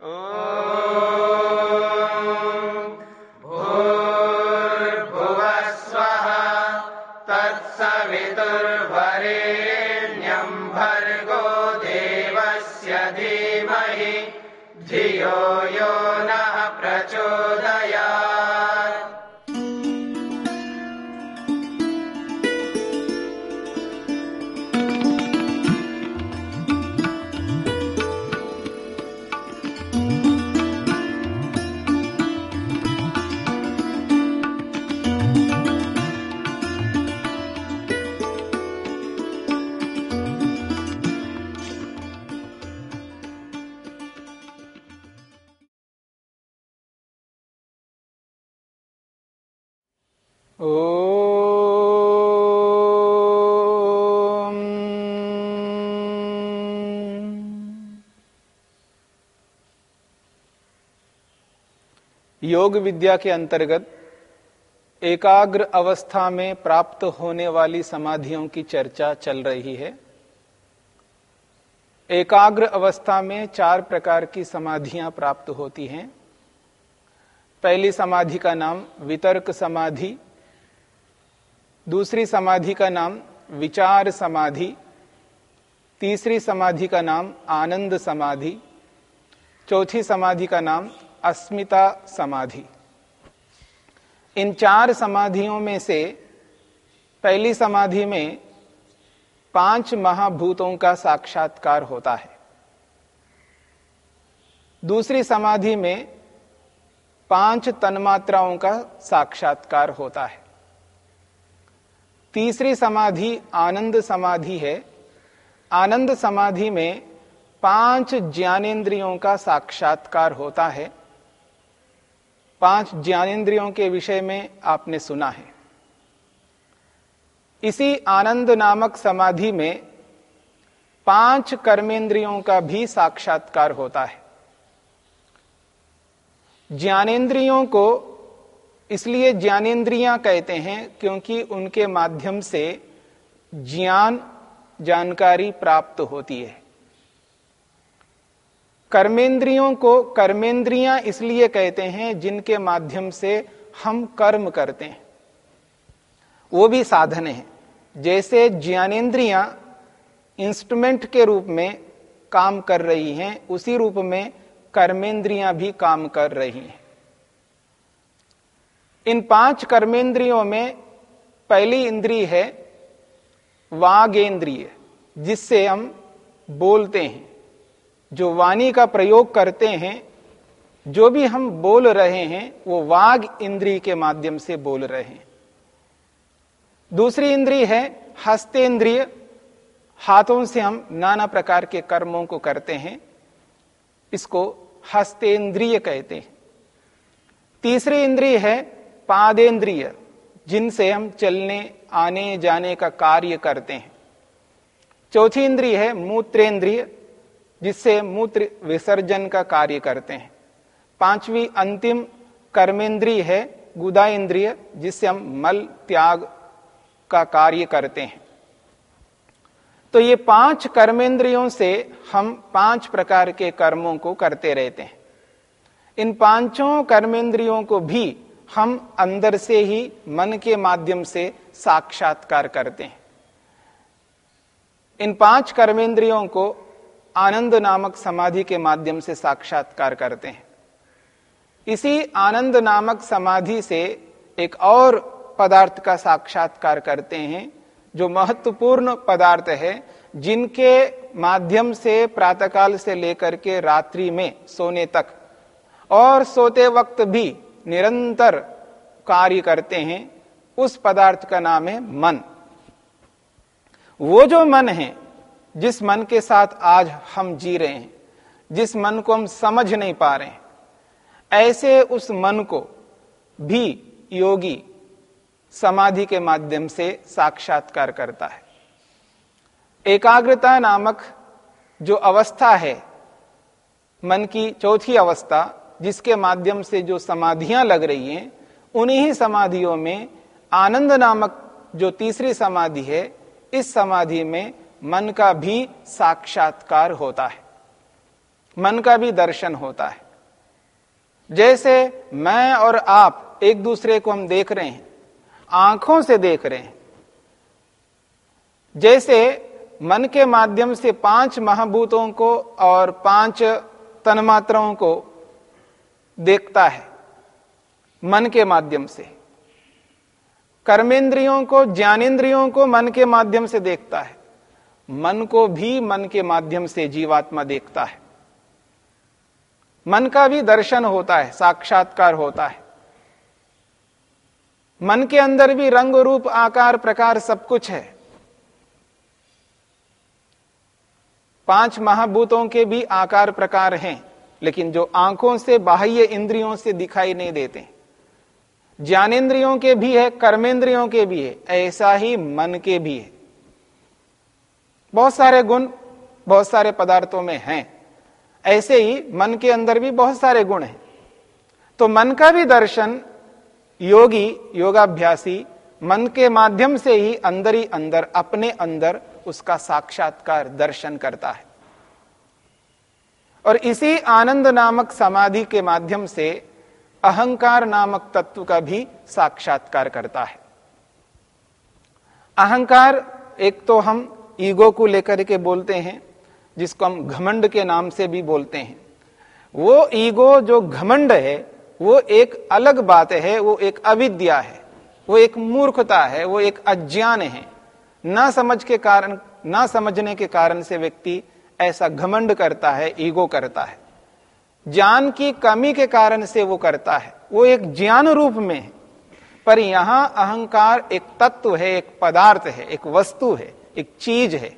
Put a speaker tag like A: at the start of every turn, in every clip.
A: Oh. योग विद्या के अंतर्गत एकाग्र अवस्था में प्राप्त होने वाली समाधियों की चर्चा चल रही है। एकाग्र अवस्था में चार प्रकार की समाधियाँ प्राप्त होती हैं। पहली समाधि का नाम वितर्क समाधि, दूसरी समाधि का नाम विचार समाधि, तीसरी समाधि का नाम आनंद समाधि, चौथी समाधि का नाम अस्मिता समाधि। इन चार समाधियों में से पहली समाधि में पाँच महाभूतों का साक्षात्कार होता है। दूसरी समाधि में पाँच तन्मात्राओं का साक्षात्कार होता है। तीसरी समाधि आनंद समाधि है। आनंद समाधि में पाँच ज्ञानेन्द्रियों का साक्षात्कार होता है। पाँच ज्ञानेन्द्रियों के विषय में आपने सुना है। इसी आनंद नामक समाधि में पाँच कर्मेंद्रियों का भी साक्षात्कार होता है। ज्ञानेन्द्रियों को इसलिए ज्ञानेन्द्रियाँ कहते हैं क्योंकि उनके माध्यम से ज्ञान जानकारी प्राप्त होती है। कर्मेंद्रियों को कर्मेंद्रियाँ इसलिए कहते हैं जिनके माध्यम से हम कर्म करते हैं। वो भी साधन है। जैसे ज्ञानेन्द्रियाँ इंस्ट्रूमेंट के रूप में काम कर रही हैं, उसी रूप में कर्मेंद्रियाँ भी काम कर रही हैं। इन पाँच कर्मेंद्रियों में पहली इंद्री है वागेंद्रिय, जिससे हम बोलते हैं। जो वाणी का प्रयोग करते हैं, जो भी हम बोल रहे हैं, वो वाग इंद्री के माध्यम से बोल रहे हैं। दूसरी इंद्री है हस्तेंद्रिय। हाथों से हम नाना प्रकार के कर्मों को करते हैं। इसको हस्तेंद्रिय कहते हैं। तीसरी इंद्रिय है पादेंद्रिय, जिनसे हम चलने, आने, जाने का कार्य करते हैं। चौथी इंद्रिय है मूत्रेंद्रिय। जिससे मूत्र विसर्जन का कार्य करते हैं। पांचवी अंतिम कर्मेंद्रिय है गुदा इंद्रिय जिससे हम मल, त्याग का कार्य करते हैं। तो ये पाँच कर्मेंद्रियों से हम पाँच प्रकार के कर्मों को करते रहते हैं। इन पाँचों कर्मेंद्रियों को भी हम अंदर से ही मन के माध्यम से साक्षात्कार करते हैं। इन पाँच कर्मेंद्रियों को आनंद नामक समाधि के माध्यम से साक्षात्कार करते हैं। इसी आनंद नामक समाधि से एक और पदार्थ का साक्षात्कार करते हैं, जो महत्वपूर्ण पदार्थ है, जिनके माध्यम से प्रातःकाल से लेकर के रात्रि में सोने तक और सोते वक्त भी निरंतर कार्य करते हैं, उस पदार्थ का नाम है मन। वो जो मन है जिस मन के साथ आज हम जी रहे हैं, जिस मन को हम समझ नहीं पा रहे हैं, ऐसे उस मन को भी योगी समाधि के माध्यम से साक्षात्कार करता है। एकाग्रता नामक जो अवस्था है, मन की चौथी अवस्था, जिसके माध्यम से जो समाधियाँ लग रही हैं, उन्हीं समाधियों में आनंद नामक जो तीसरी समाधि है, इस समाधि में मन का भी साक्षात्कार होता है। मन का भी दर्शन होता है। जैसे मैं और आप एक दूसरे को हम देख रहे हैं, आँखों से देख रहे हैं। जैसे मन के माध्यम से पाँच महाभूतों को और पाँच तन्मात्राओं को देखता है, मन के माध्यम से। कर्मेंद्रियों को ज्ञानेन्द्रियों को मन के माध्यम से देखता है। मन को भी मन के माध्यम से जीवात्मा देखता है। मन का भी दर्शन होता है, साक्षात्कार होता है। मन के अंदर भी रंग रूप, आकार, प्रकार सब कुछ है। पाँच महाभूतों के भी आकार, प्रकार हैं, लेकिन जो आँखों से, बाह्य इंद्रियों से दिखाई नहीं देते। ज्ञानेन्द्रियों के भी है कर्मेंद्रियों के भी है, ऐसा ही मन के भी है। बहुत सारे गुण बहुत सारे पदार्थों में हैं। ऐसे ही मन के अंदर भी बहुत सारे गुण हैं। तो मन का भी दर्शन योगी, योगाभ्यासी मन के माध्यम से ही अंदर ही अंदर, अपने अंदर उसका साक्षात्कार, दर्शन करता है। और इसी आनंद नामक समाधि के माध्यम से अहंकार नामक तत्व का भी साक्षात्कार करता है। अहंकार, एक तो हम ईगो को लेकर के बोलते हैं, जिसको हम घमंड के नाम से भी बोलते हैं। वो ईगो जो घमंड है, वो एक अलग बात है, वो एक अविद्या है, वो एक मूर्खता है, वो एक अज्ञान है। ना समझ के कारण, ना समझने के कारण से व्यक्ति ऐसा घमंड करता है, ईगो करता है। ज्ञान की कमी के कारण से वो करता है। वो एक ज्ञान रूप में है। पर यहाँ अहंकार एक तत्व है, एक पदार्थ है, एक वस्तु है। एक चीज़ है।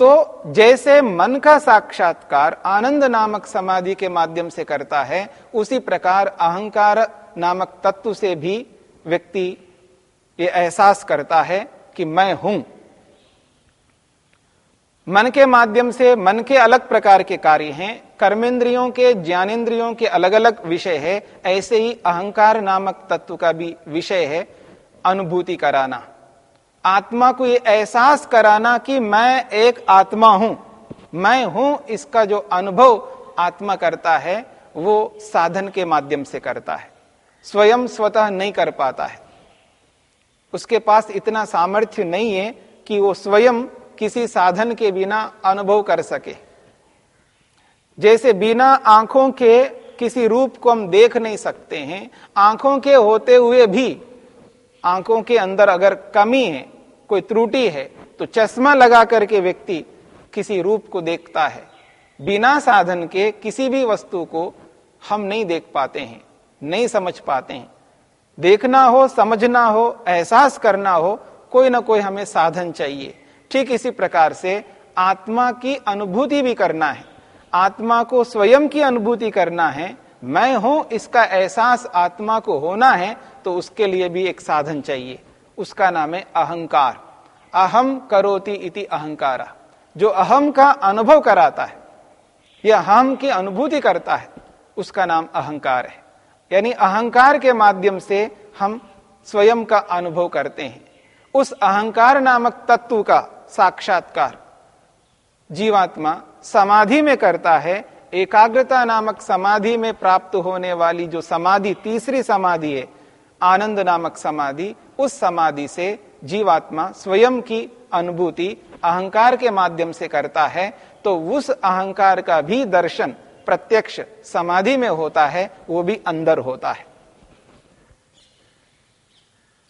A: तो जैसे मन का साक्षात्कार आनंद नामक समाधि के माध्यम से करता है, उसी प्रकार अहंकार नामक तत्व से भी व्यक्ति ये एहसास करता है कि मैं हूँ। मन के माध्यम से मन के अलग प्रकार के कार्य हैं, कर्मेंद्रियों के ज्ञानेन्द्रियों के अलग अलग विषय है, ऐसे ही अहंकार नामक तत्व का भी विषय है। अनुभूति कराना। आत्मा को ये एहसास कराना कि मैं एक आत्मा हूँ। मैं हूँ इसका जो अनुभव आत्मा करता है, वो साधन के माध्यम से करता है। स्वयं स्वतः नहीं कर पाता है। उसके पास इतना सामर्थ्य नहीं है कि वो स्वयं किसी साधन के बिना अनुभव कर सके। जैसे बिना आँखों के किसी रूप को हम देख नहीं सकते हैं, आँखों के होते हुए भी आँखों के अंदर अगर कमी है, कोई त्रुटि है तो चश्मा लगा करके व्यक्ति किसी रूप को देखता है। बिना साधन के किसी भी वस्तु को हम नहीं देख पाते हैं, नहीं समझ पाते हैं। देखना हो, समझना हो, एहसास करना हो, कोई ना कोई हमें साधन चाहिए। ठीक इसी प्रकार से आत्मा की अनुभूति भी करना है। आत्मा को स्वयं की अनुभूति करना है मैं हूँ, इसका एहसास आत्मा को होना है तो उसके लिए भी एक साधन चाहिए। उसका नाम है अहंकार। अहम करोति इति अहंकार। जो अहम का अनुभव कराता है, या हम की अनुभूति करता है, उसका नाम अहंकार है। यानी अहंकार के माध्यम से हम स्वयं का अनुभव करते हैं। उस अहंकार नामक तत्व का साक्षात्कार जीवात्मा समाधि में करता है एकाग्रता नामक समाधि में प्राप्त होने वाली जो समाधि, तीसरी समाधि है, आनंद नामक समाधि, उस समाधि से जीवात्मा स्वयं की अनुभूति अहंकार के माध्यम से करता है तो उस अहंकार का भी दर्शन प्रत्यक्ष समाधि में होता है, वो भी अंदर होता है।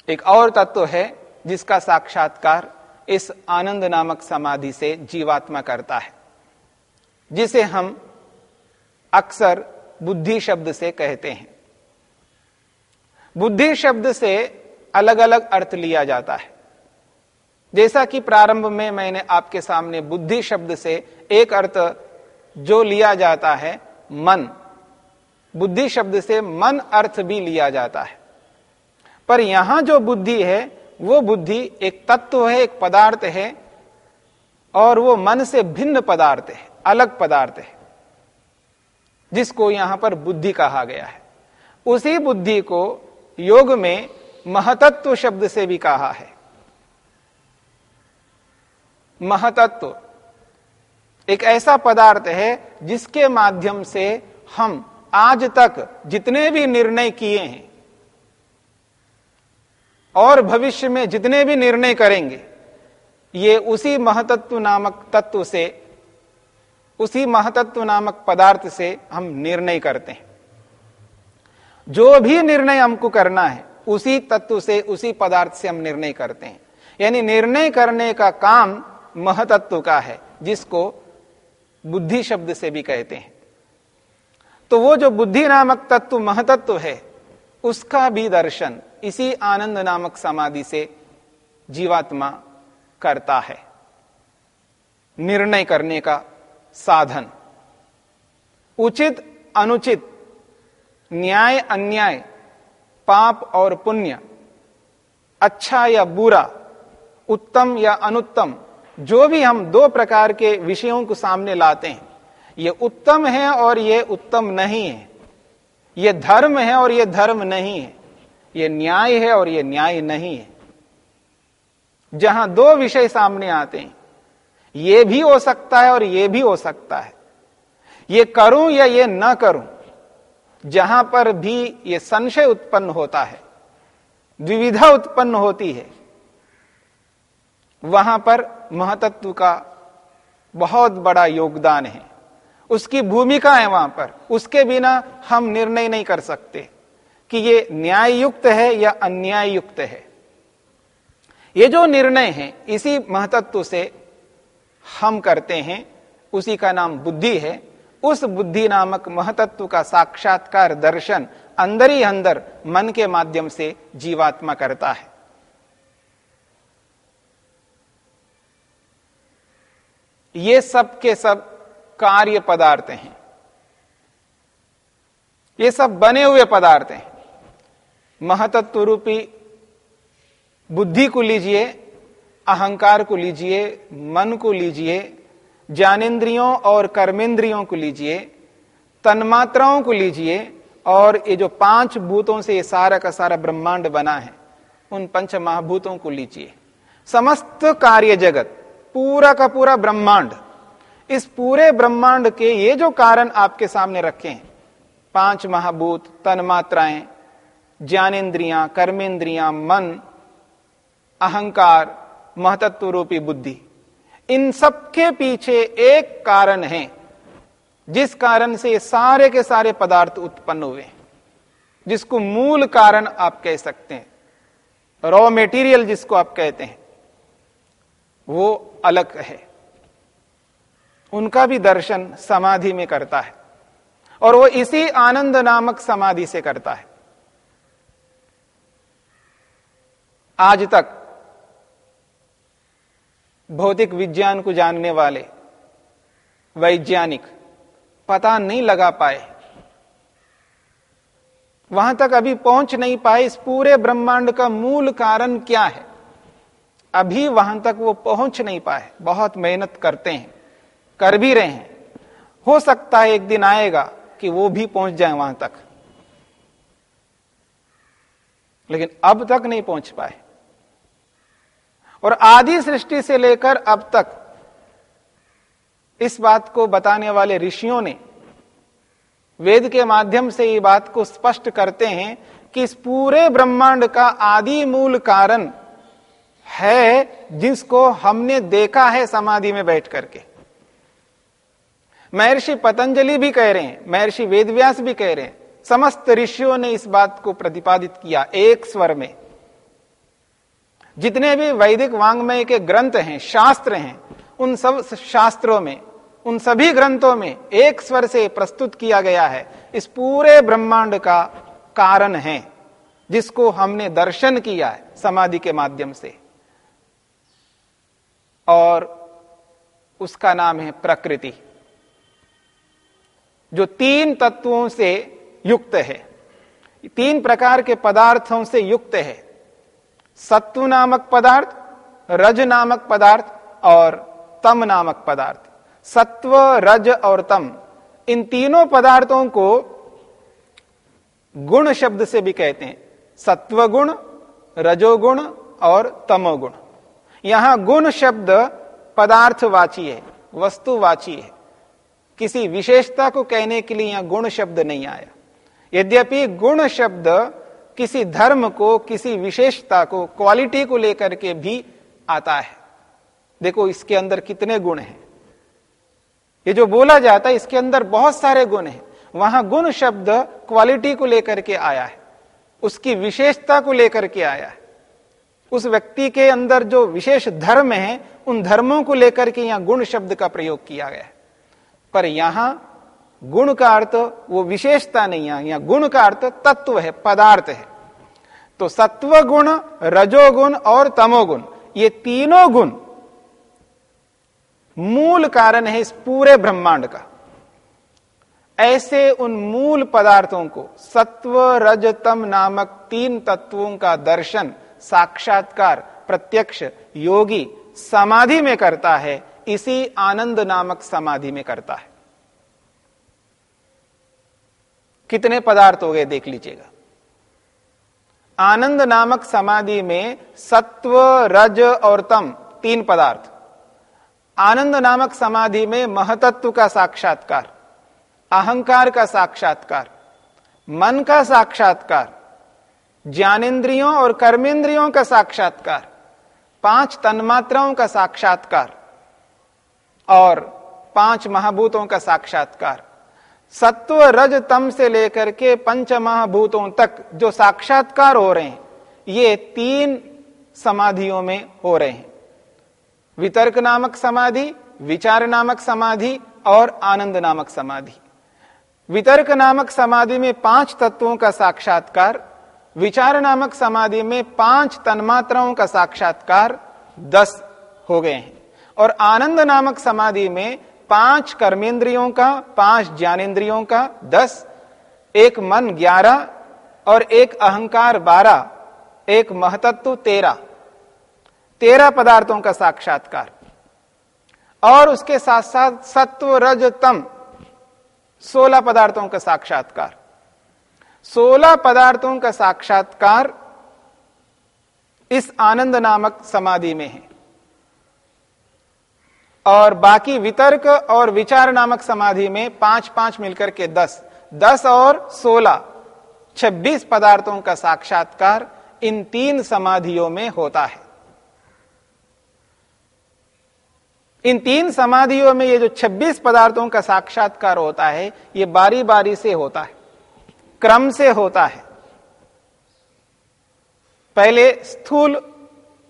A: एक और तत्व है, जिसका साक्षात्कार इस आनंद नामक समाधि से जीवात्मा करता है, जिसे हम अक्सर बुद्धि शब्द से कहते हैं। बुद्धि शब्द से अलग अलग अर्थ लिया जाता है। जैसा कि प्रारंभ में मैंने आपके सामने बुद्धि शब्द से एक अर्थ जो लिया जाता है, मन। बुद्धि शब्द से मन अर्थ भी लिया जाता है। पर यहाँ जो बुद्धि है, वो बुद्धि एक तत्व है, एक पदार्थ है, और वो मन से भिन्न पदार्थ है, अलग पदार्थ है। जिसको यहाँ पर बुद्धि कहा गया है। उसी बुद्धि को योग में महतत्व शब्द से भी कहा है। महतत्व एक ऐसा पदार्थ है जिसके माध्यम से हम आज तक जितने भी निर्णय किए हैं और भविष्य में जितने भी निर्णय करेंगे, ये उसी महतत्व नामक तत्व से उसी महतत्व नामक पदार्थ से हम निर्णय करते हैं। जो भी निर्णय हमको करना है, उसी तत्व से, उसी पदार्थ से हम निर्णय करते हैं। यानी निर्णय करने का काम महतत्व का है, जिसको बुद्धि शब्द से भी कहते हैं। तो वो जो बुद्धि नामक तत्व महतत्व है, उसका भी दर्शन इसी आनंद नामक समाधि से जीवात्मा करता है। निर्णय करने का साधन। उचित, अनुचित, न्याय, अन्याय, पाप और पुण्य अच्छा या बुरा, उत्तम या अनुत्तम, जो भी हम दो प्रकार के विषयों को सामने लाते हैं, ये उत्तम है और ये उत्तम नहीं है। ये धर्म है और ये धर्म नहीं है। ये न्याय है और ये न्याय नहीं है। जहाँ दो विषय सामने आते हैं ये भी हो सकता है और ये भी हो सकता है। ये करूँ या ये न करूँ, जहाँ पर भी ये संशय उत्पन्न होता है, द्विविधा उत्पन्न होती है, वहाँ पर महतत्व का बहुत बड़ा योगदान है। उसकी भूमिका है वहाँ पर। उसके बिना हम निर्णय नहीं कर सकते कि ये न्याय युक्त है या अन्याय युक्त है। ये जो निर्णय है, इसी महतत्व से हम करते हैं, उसी का नाम बुद्धि है। उस बुद्धि नामक महतत्व का साक्षात्कार दर्शन अंदर ही अंदर मन के माध्यम से जीवात्मा करता है। ये सब के सब कार्य पदार्थ हैं। ये सब बने हुए पदार्थ हैं। महतत्व रूपी बुद्धि को लीजिए अहंकार को लीजिए, मन को लीजिए, ज्ञानेन्द्रियों और कर्मेंद्रियों को लीजिए, तन्मात्राओं को लीजिए, और ये जो पाँच भूतों से ये सारा का सारा ब्रह्मांड बना है, उन पंच महाभूतों को लीजिए। समस्त कार्य जगत, पूरा का पूरा ब्रह्मांड, इस पूरे ब्रह्मांड के ये जो कारण आपके सामने रखे हैं, पाँच महाभूत, तन्मात्राएँ, ज्ञानेन्द्रियाँ कर्मेंद्रियाँ मन, अहंकार महतत्व रूपी बुद्धि। इन सबके पीछे एक कारण है, जिस कारण से सारे के सारे पदार्थ उत्पन्न हुए। जिसको मूल कारण आप कह सकते हैं। रॉ मेटीरियल जिसको आप कहते हैं, वो अलग है। उनका भी दर्शन समाधि में करता है, और वो इसी आनंद नामक समाधि से करता है। आज तक भौतिक विज्ञान को जानने वाले, वैज्ञानिक, पता नहीं लगा पाए। वहाँ तक अभी पहुँच नहीं पाए इस पूरे ब्रह्मांड का मूल कारण क्या है। अभी वहाँ तक वो पहुँच नहीं पाए। बहुत मेहनत करते हैं, कर भी रहे हैं। हो सकता है एक दिन आएगा कि वो भी पहुँच जाए वहाँ तक। लेकिन अब तक नहीं पहुँच पाए। और आदि सृष्टि से लेकर अब तक इस बात को बताने वाले ऋषियों ने वेद के माध्यम से ये बात को स्पष्ट करते हैं कि इस पूरे ब्रह्मांड का आदि मूल कारण है जिसको हमने देखा है समाधि में बैठ करके। महर्षि पतंजलि भी कह रहे हैं, महर्षि वेदव्यास भी कह रहे हैं, समस्त ऋषियों ने इस बात को प्रतिपादित किया एक स्वर में। जितने भी वैदिक वांग्मय के ग्रंथ हैं, शास्त्र हैं, उन सब शास्त्रों में, उन सभी ग्रंथों में एक स्वर से प्रस्तुत किया गया है, इस पूरे ब्रह्मांड का कारण है, जिसको हमने दर्शन किया है समाधि के माध्यम से। और उसका नाम है प्रकृति, जो तीन तत्वों से युक्त है। तीन प्रकार के पदार्थों से युक्त है। सत्व नामक पदार्थ, रज नामक पदार्थ और तम नामक पदार्थ। सत्व रज और तम, इन तीनों पदार्थों को गुण शब्द से भी कहते हैं। सत्व गुण रजोगुण और तमोगुण। यहाँ गुण शब्द पदार्थवाची है, वस्तुवाची है। किसी विशेषता को कहने के लिए यहाँ गुण शब्द नहीं आया। यद्यपि गुण शब्द किसी धर्म को, किसी विशेषता को क्वालिटी को लेकर के भी आता है। देखो, इसके अंदर कितने गुण हैं। ये जो बोला जाता है, इसके अंदर बहुत सारे गुण हैं। वहाँ गुण शब्द क्वालिटी को लेकर के आया है। उसकी विशेषता को लेकर के आया है। उस व्यक्ति के अंदर जो विशेष धर्म है, उन धर्मों को लेकर के यहाँ गुण शब्द का प्रयोग किया गया है। पर यहाँ गुण का अर्थ वो विशेषता नहीं है यहाँ गुण का अर्थ तत्व है, पदार्थ है। तो सत्व गुण, रजोगुण और तमोगुण, ये तीनों गुण मूल कारण है इस पूरे ब्रह्मांड का। ऐसे उन मूल पदार्थों को, सत्व रजतम नामक तीन तत्वों का दर्शन, साक्षात्कार, प्रत्यक्ष, योगी, समाधि में करता है, इसी आनंद नामक समाधि में करता है। कितने पदार्थ हो गए देख लीजिएगा। आनंद नामक समाधि में सत्व, रज और तम, तीन पदार्थ। आनंद नामक समाधि में महतत्व का साक्षात्कार, अहंकार का साक्षात्कार, मन का साक्षात्कार, ज्ञानेन्द्रियों और कर्मेंद्रियों का साक्षात्कार, पाँच तन्मात्राओं का साक्षात्कार और पाँच महाभूतों का साक्षात्कार। सत्व रज तम से लेकर के पंच महाभूतों तक जो साक्षात्कार हो रहे हैं, ये तीन समाधियों में हो रहे हैं। वितर्क नामक समाधि, विचार नामक समाधि और आनंद नामक समाधि। वितर्क नामक समाधि में पाँच तत्वों का साक्षात्कार, विचार नामक समाधि में पाँच तन्मात्राओं का साक्षात्कार दस हो गए हैं। और आनंद नामक समाधि में पाँच कर्मेंद्रियों का, पाँच ज्ञानेन्द्रियों का, दस, एक मन ग्यारह और एक अहंकार बारह, एक महतत्व तेरह। तेरह पदार्थों का साक्षात्कार। और उसके साथ साथ सत्व, रज, तम, सोलह पदार्थों का साक्षात्कार। सोलह पदार्थों का साक्षात्कार इस आनंद नामक समाधि में है। और बाकी वितर्क और विचार नामक समाधि में पाँच पाँच मिलकर के दस। दस और सोलह, छब्बीस पदार्थों का साक्षात्कार इन तीन समाधियों में होता है। इन तीन समाधियों में ये जो 26 पदार्थों का साक्षात्कार होता है, ये बारी बारी से होता है, क्रम से होता है। पहले स्थूल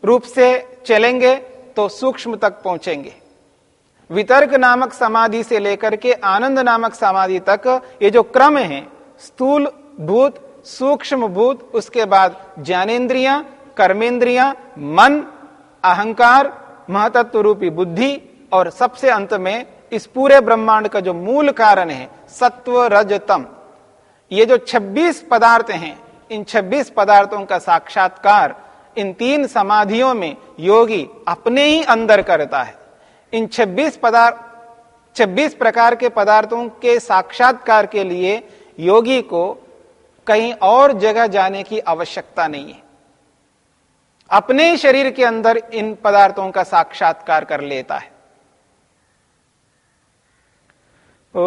A: रूप से चलेंगे तो सूक्ष्म तक पहुँचेंगे। वितर्क नामक समाधि से लेकर के आनंद नामक समाधि तक ये जो क्रम है, स्थूल भूत, सूक्ष्म भूत, उसके बाद ज्ञानेन्द्रिया, कर्मेंद्रिया, मन, अहंकार महतत्व रूपी बुद्धि और सबसे अंत में इस पूरे ब्रह्मांड का जो मूल कारण है, सत्व रजतम। ये जो 26 पदार्थ हैं, इन 26 पदार्थों का साक्षात्कार इन तीन समाधियों में योगी अपने ही अंदर करता है। इन 26 पदार्थ 26 प्रकार के पदार्थों के साक्षात्कार के लिए योगी को कहीं और जगह जाने की आवश्यकता नहीं है। अपने शरीर के अंदर इन पदार्थों का साक्षात्कार कर लेता है। ओ